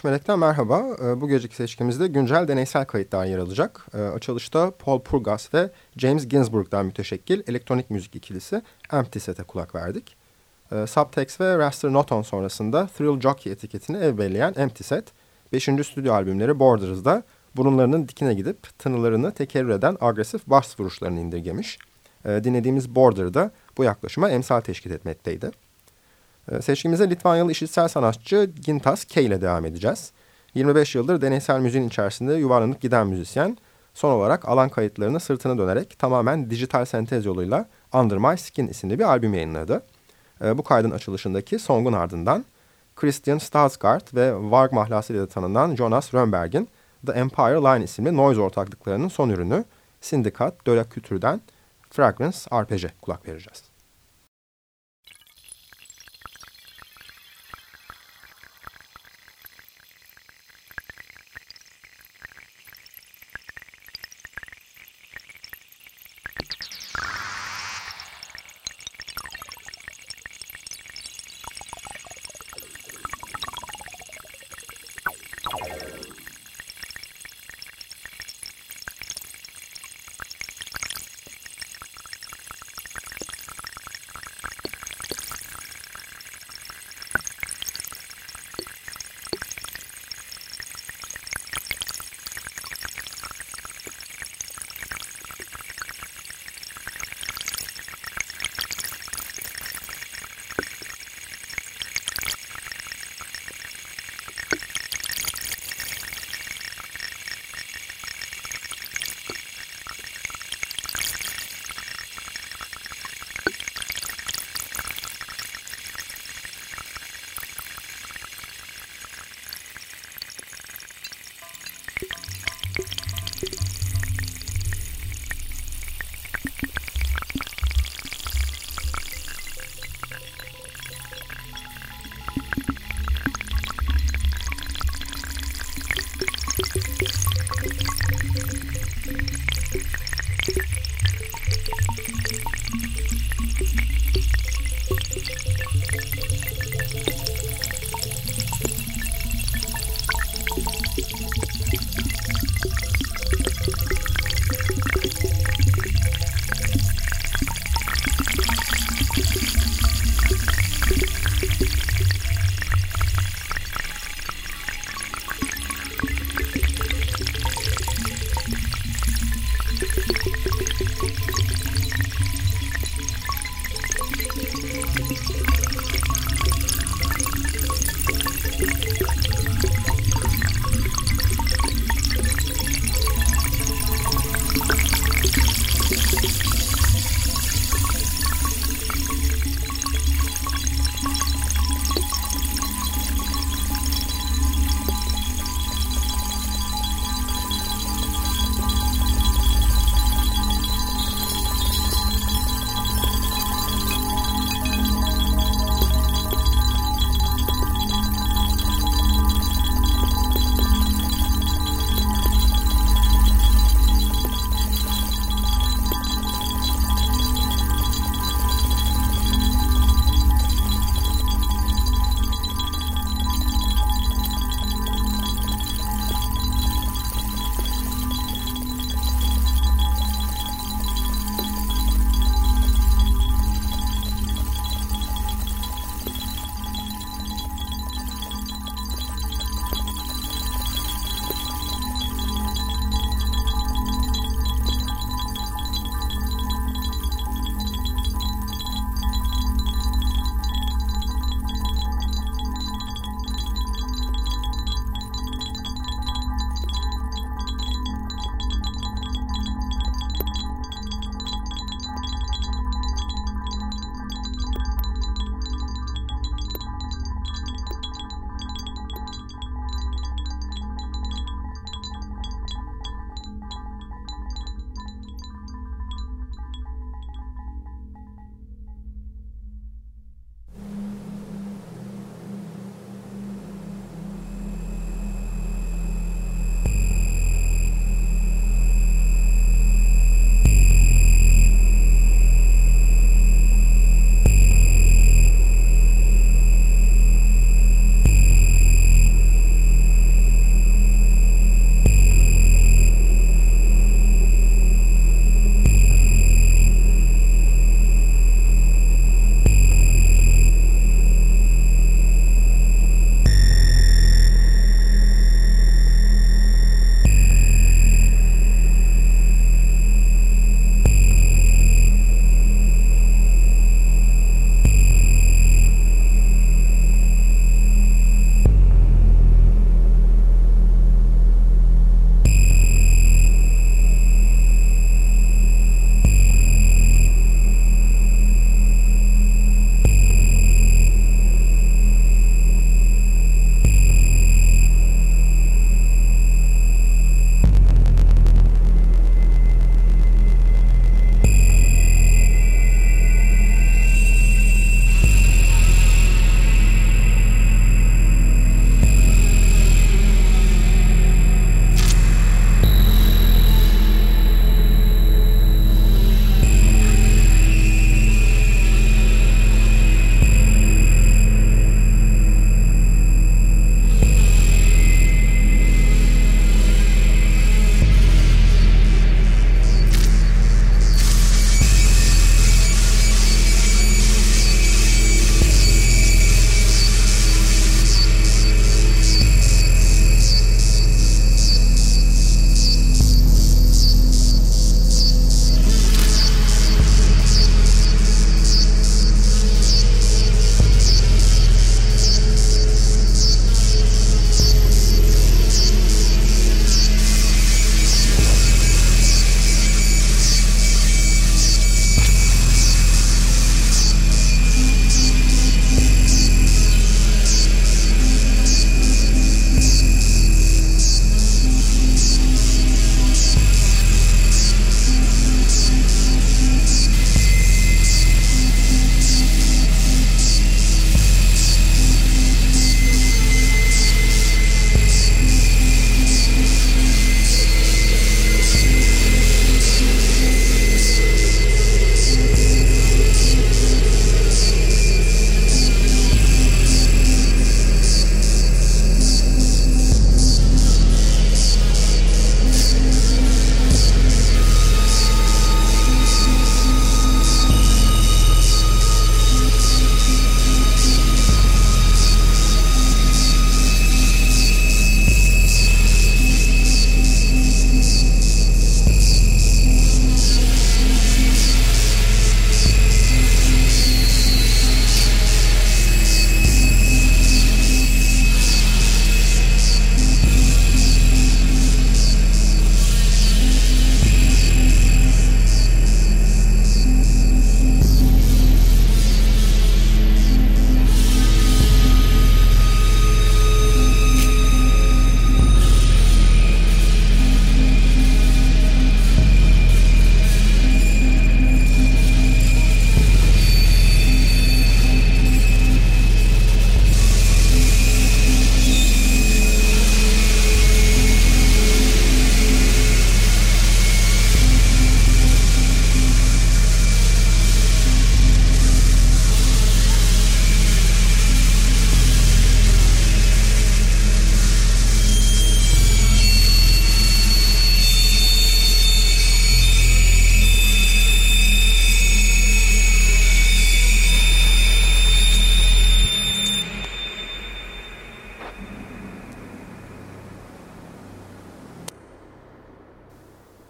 13 Melek'ten merhaba. Ee, bu geceki seçkimizde güncel deneysel kayıtlar yer alacak. Ee, açılışta Paul Purgas ve James Ginsburg'dan müteşekkil elektronik müzik ikilisi Empty Set'e kulak verdik. Ee, Subtext ve Raster Noton sonrasında Thrill Jockey etiketini evbelleyen Empty Set, 5. stüdyo albümleri Borders'da burunlarının dikine gidip tınılarını tekerrür eden agresif bas vuruşlarını indirgemiş. Dinlediğimiz Border'da bu yaklaşıma emsal teşkil etmekteydi. Ee, seçkimize Litvanyalı işitsel sanatçı Gintas K ile devam edeceğiz. 25 yıldır deneysel müziğin içerisinde yuvarlanıp giden müzisyen, son olarak alan kayıtlarını sırtına dönerek tamamen dijital sentez yoluyla Under My Skin isimli bir albüm yayınladı. Ee, bu kaydın açılışındaki songun ardından Christian Stadsgaard ve Varg mahlasıyla tanınan Jonas Rönnberg'in The Empire Line isimli noise ortaklıklarının son ürünü Syndicat de la Culture'den Fragrance Arpeg'e kulak vereceğiz.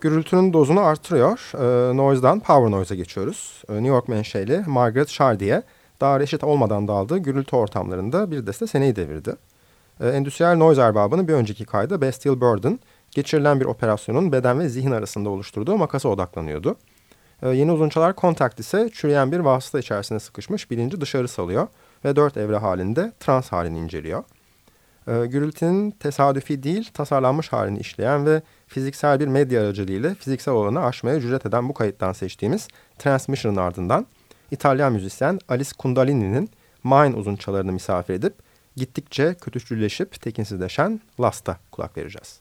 Gürültünün dozunu artırıyor. E, noise'dan power noise'a geçiyoruz. E, New York menşeli Margaret Shardiye daha reşit olmadan daldığı gürültü ortamlarında bir deste seneyi devirdi. E, endüstriyel noise erbabının bir önceki kaydı Bastille Burden, geçirilen bir operasyonun beden ve zihin arasında oluşturduğu makasa odaklanıyordu. E, yeni uzunçalar kontakt ise çürüyen bir vasıta içerisine sıkışmış bilinci dışarı salıyor ve dört evre halinde trans halini inceliyor. E, gürültünün tesadüfi değil tasarlanmış halini işleyen ve fiziksel bir medya aracılığıyla fiziksel olanı aşmaya cüret eden bu kayıttan seçtiğimiz Transmission'ın ardından İtalyan müzisyen Alice Kundalini'nin Mine uzunçalarını misafir edip gittikçe kötücülleşip tekinsizleşen Last'a kulak vereceğiz.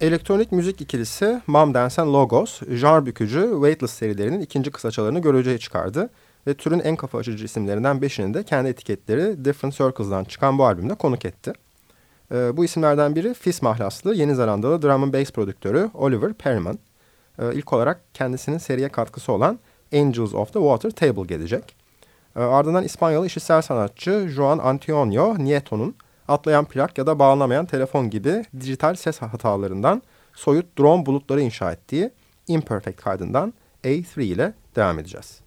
Elektronik müzik ikilisi Mom Dance Logos, jar bükücü Weightless serilerinin ikinci kısaçalarını göreceğe çıkardı ve türün en kafa açıcı isimlerinden beşini de kendi etiketleri Different Circles'dan çıkan bu albümde konuk etti. Ee, bu isimlerden biri Fizz mahlaslı Yeni Zelandalı drum and bass prodüktörü Oliver Perryman. Ee, ilk olarak kendisinin seriye katkısı olan Angels of the Water Table gelecek. Ee, ardından İspanyol işitsel sanatçı Juan Antonio Nieto'nun atlayan plak ya da bağlanamayan telefon gibi dijital ses hatalarından soyut drone bulutları inşa ettiği Imperfect kaydından A3 ile devam edeceğiz.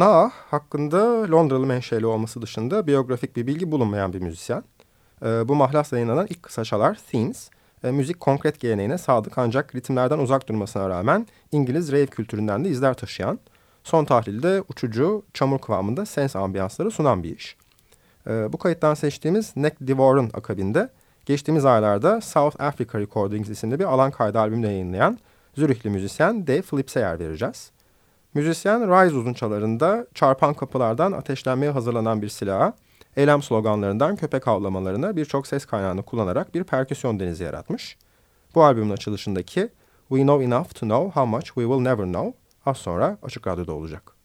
Naah hakkında Londralı menşeli olması dışında biyografik bir bilgi bulunmayan bir müzisyen. E, bu mahlasla yayınlanan ilk kısa çalar Themes, e, müzik konkret geleneğine sadık ancak ritimlerden uzak durmasına rağmen İngiliz rave kültüründen de izler taşıyan, son tahlilde uçucu, çamur kıvamında sens ambiyansları sunan bir iş. E, bu kayıttan seçtiğimiz Neck Devour'un akabinde geçtiğimiz aylarda South Africa Recordings isimli bir alan kaydı albümünü yayınlayan Zürihli müzisyen Dave Phillips'e yer vereceğiz. Müzisyen Rise uzunçalarında çarpan kapılardan ateşlenmeye hazırlanan bir silaha, eylem sloganlarından köpek avlamalarına birçok ses kaynağını kullanarak bir perküsyon denizi yaratmış. Bu albümün açılışındaki We Know Enough to Know How Much We Will Never Know az sonra Açık Radyo'da olacak.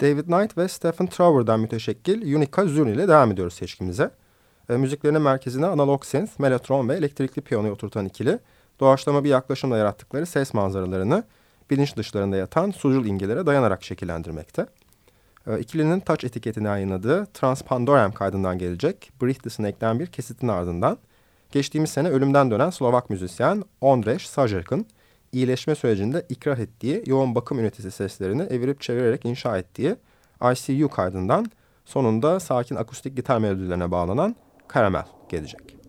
David Knight ve Stephen Trower'dan müteşekkil Unica Zurn ile devam ediyoruz seçkimize. E, müziklerinin merkezine analog synth, mellotron ve elektrikli piyanoyu oturtan ikili, doğaçlama bir yaklaşımla yarattıkları ses manzaralarını bilinç dışlarında yatan sucul imgelere dayanarak şekillendirmekte. E, ikilinin Touch etiketini yayınladığı Transpandorem kaydından gelecek Breathe the Snake'den bir kesitin ardından geçtiğimiz sene ölümden dönen Slovak müzisyen Ondrej Sajerk'ın iyileşme sürecinde ikrah ettiği yoğun bakım ünitesi seslerini evirip çevirerek inşa ettiği ICU kaydından sonunda sakin akustik gitar melodilerine bağlanan Karamel gelecek.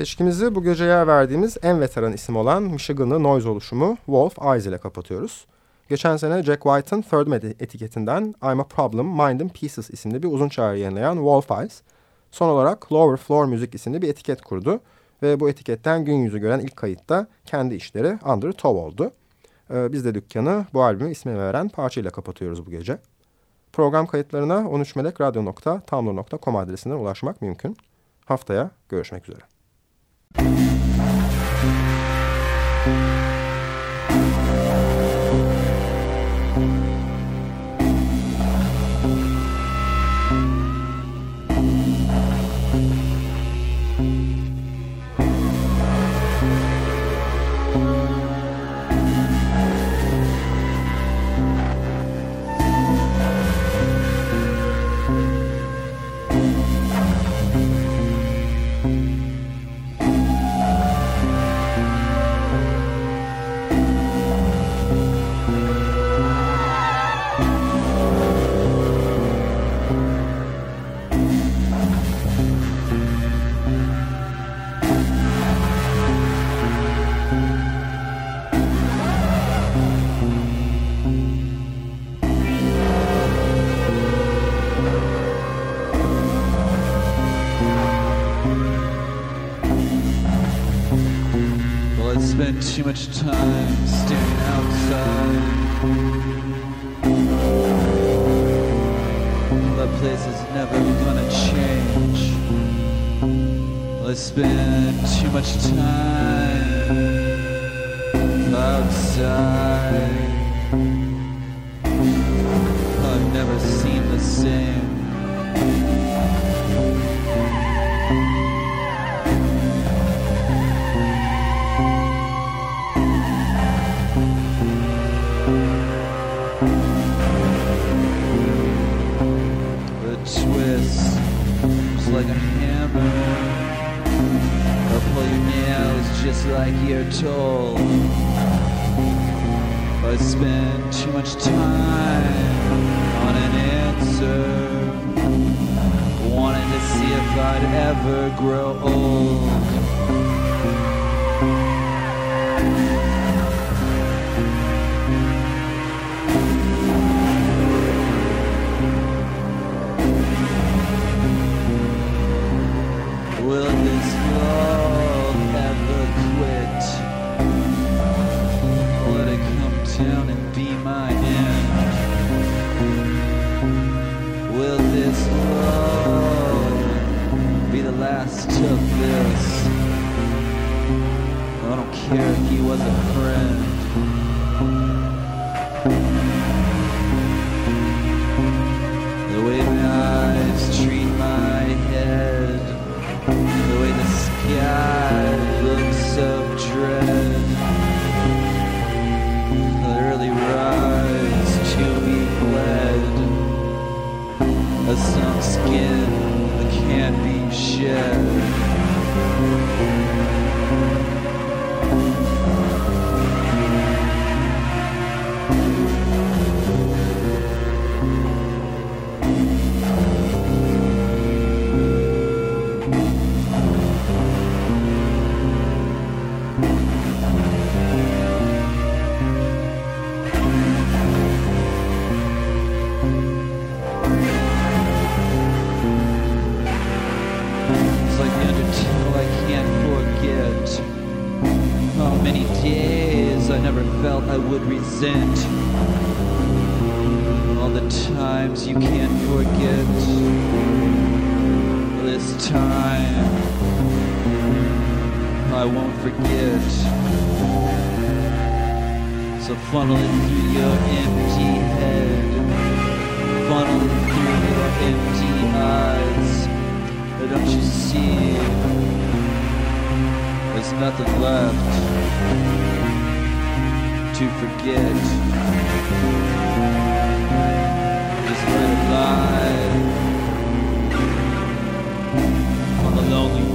Seçkimizi bu gece yer verdiğimiz en veteran isim olan Michiganlı noise oluşumu Wolf Eyes ile kapatıyoruz. Geçen sene Jack White'ın Third Med etiketinden I'm a Problem, Mind in Pieces isimli bir uzun çağrı yayınlayan Wolf Eyes, son olarak Lower Floor Music isimli bir etiket kurdu ve bu etiketten gün yüzü gören ilk kayıtta kendi işleri Under Tow oldu. Ee, biz de dükkanı bu albümü ismi veren parçayla kapatıyoruz bu gece. Program kayıtlarına 13melekradyo.tumblr.com adresinden ulaşmak mümkün. Haftaya görüşmek üzere. Thank you. Too much time standing outside. That place is never gonna change. I spend too much time outside. I've never seen the same. Just like you're told. I spend too much time on an answer, wanting to see if I'd ever grow old. care if he was a friend. The way my eyes treat my head, the way the sky looks of dread, the early rise to be bled, a sunk skin that can't be shed. Thank you. would resent all the times you can't forget. This time I won't forget. So funnel it through your empty head, funnel it through your empty eyes. But don't you see? There's nothing left to forget. Just let it lie on a lonely